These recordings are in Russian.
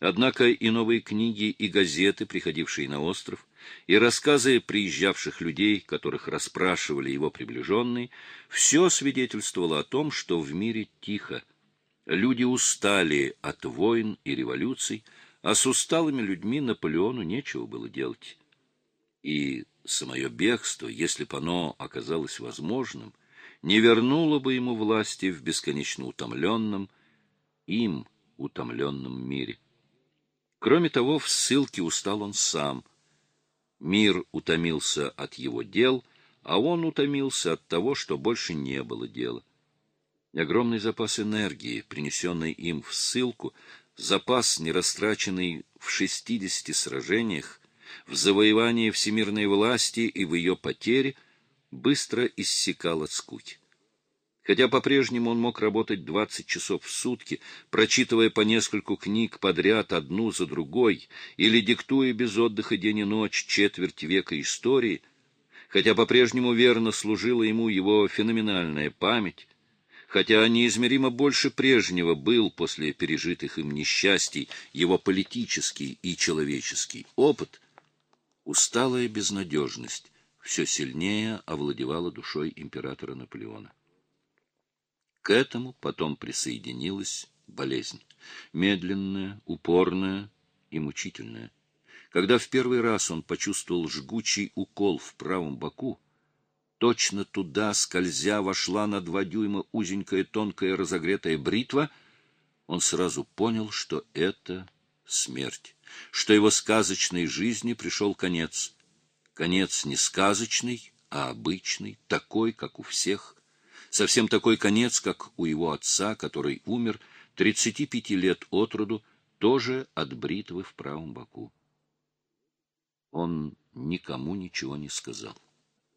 Однако и новые книги, и газеты, приходившие на остров, и рассказы приезжавших людей, которых расспрашивали его приближенные, все свидетельствовало о том, что в мире тихо. Люди устали от войн и революций, а с усталыми людьми Наполеону нечего было делать. И самое бегство, если бы оно оказалось возможным, не вернуло бы ему власти в бесконечно утомленном, им утомленном мире. Кроме того, в ссылке устал он сам. Мир утомился от его дел, а он утомился от того, что больше не было дела. Огромный запас энергии, принесенный им в ссылку, запас, не растраченный в шестидесяти сражениях, в завоевании всемирной власти и в ее потере, быстро иссякал от скуки. Хотя по-прежнему он мог работать 20 часов в сутки, прочитывая по нескольку книг подряд одну за другой, или диктуя без отдыха день и ночь четверть века истории, хотя по-прежнему верно служила ему его феноменальная память, хотя неизмеримо больше прежнего был после пережитых им несчастий его политический и человеческий опыт, усталая безнадежность все сильнее овладевала душой императора Наполеона. К этому потом присоединилась болезнь. Медленная, упорная и мучительная. Когда в первый раз он почувствовал жгучий укол в правом боку, точно туда, скользя, вошла на два дюйма узенькая тонкая разогретая бритва, он сразу понял, что это смерть, что его сказочной жизни пришел конец. Конец не сказочный, а обычный, такой, как у всех, совсем такой конец, как у его отца, который умер 35 лет от роду, тоже от бритвы в правом боку. Он никому ничего не сказал.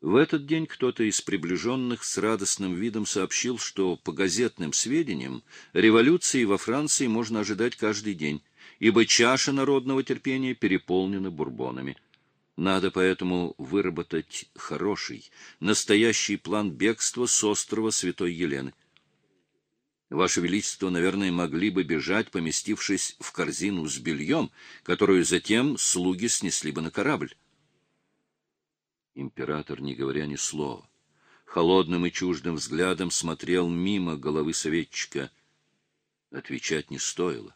В этот день кто-то из приближенных с радостным видом сообщил, что по газетным сведениям революции во Франции можно ожидать каждый день, ибо чаша народного терпения переполнена бурбонами. Надо поэтому выработать хороший, настоящий план бегства с острова Святой Елены. Ваше Величество, наверное, могли бы бежать, поместившись в корзину с бельем, которую затем слуги снесли бы на корабль. Император, не говоря ни слова, холодным и чуждым взглядом смотрел мимо головы советчика. Отвечать не стоило.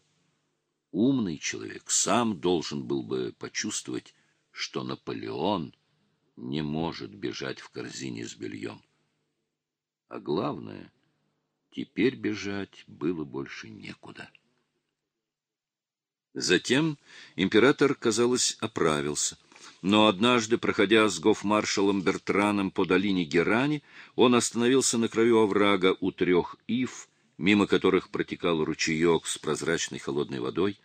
Умный человек сам должен был бы почувствовать, что Наполеон не может бежать в корзине с бельем. А главное, теперь бежать было больше некуда. Затем император, казалось, оправился. Но однажды, проходя с гофмаршалом Бертраном по долине Герани, он остановился на краю оврага у трех ив, мимо которых протекал ручеек с прозрачной холодной водой.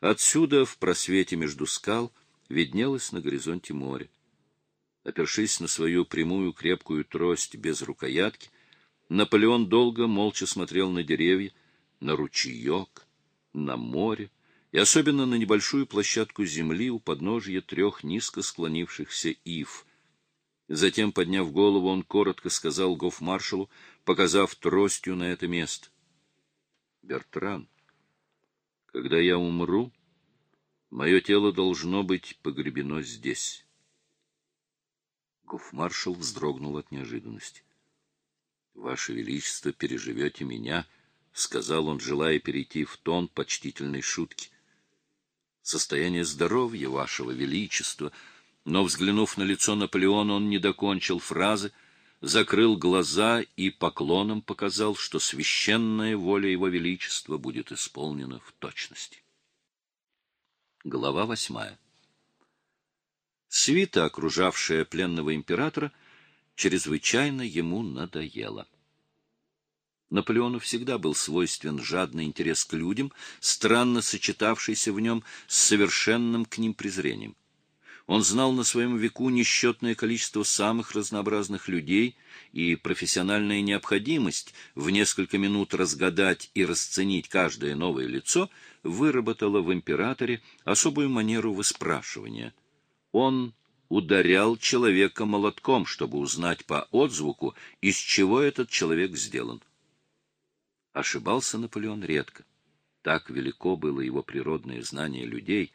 Отсюда, в просвете между скал, виднелось на горизонте море. Опершись на свою прямую крепкую трость без рукоятки, Наполеон долго молча смотрел на деревья, на ручеек, на море и особенно на небольшую площадку земли у подножия трех низко склонившихся ив. Затем, подняв голову, он коротко сказал гофмаршалу, показав тростью на это место. — Бертран, когда я умру, Мое тело должно быть погребено здесь. Гофмаршал вздрогнул от неожиданности. — Ваше Величество, переживете меня, — сказал он, желая перейти в тон почтительной шутки. — Состояние здоровья, Вашего Величества. Но, взглянув на лицо Наполеона, он не докончил фразы, закрыл глаза и поклоном показал, что священная воля Его Величества будет исполнена в точности. Глава восьмая. Свита, окружавшая пленного императора, чрезвычайно ему надоела. Наполеону всегда был свойствен жадный интерес к людям, странно сочетавшийся в нем с совершенным к ним презрением. Он знал на своем веку несчетное количество самых разнообразных людей, и профессиональная необходимость в несколько минут разгадать и расценить каждое новое лицо выработала в императоре особую манеру выспрашивания. Он ударял человека молотком, чтобы узнать по отзвуку, из чего этот человек сделан. Ошибался Наполеон редко. Так велико было его природное знание людей,